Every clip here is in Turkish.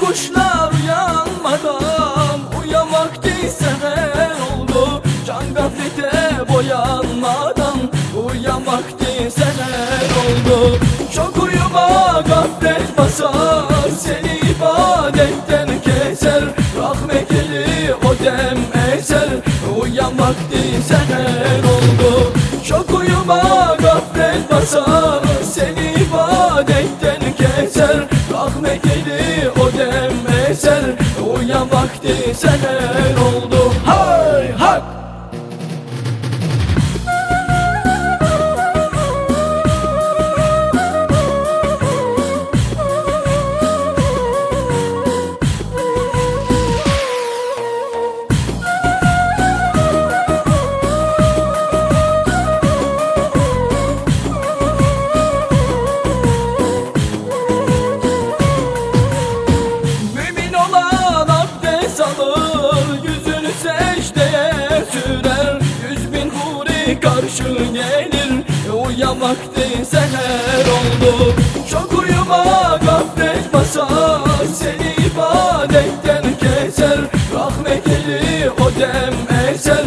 Kuşlar uyanmadan uyumak seher oldu Can gaflete boyanmadan uyumak seher oldu Çok uyuma gaflet basar seni ibadetten keser. Rahmetli o dem eser uyumak seher oldu Çok uyuma gaflet basar seni ibadetten keser. Rahmetli vakti seher karşı gelir. Uyan vakti seher oldu. Çok uyuma gaflet basar. Seni ibadetten keser. Rahmet gelir o dem eser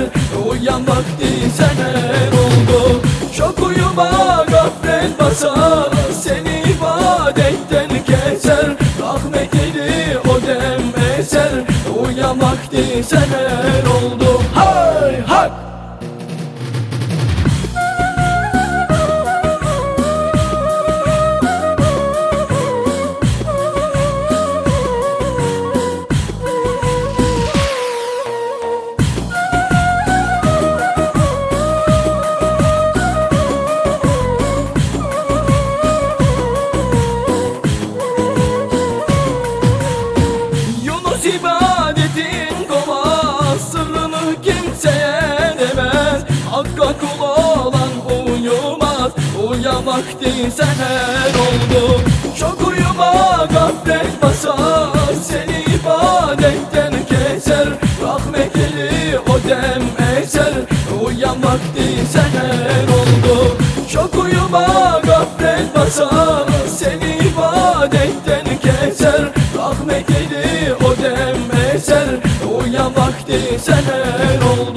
Uyan vakti seher oldu. Çok uyuma gaflet basar. Seni ibadetten keser. Rahmet gelir o dem eser Uyan vakti seher vakti seher oldu. Çok uyuma gaflet basar Seni ibadetten keser. Rahmet gelir o dem eser Uyan vakti seher oldu. Çok uyuma gaflet basar Seni ibadetten keser. Rahmet gelir o dem eser Uyan vakti seher oldu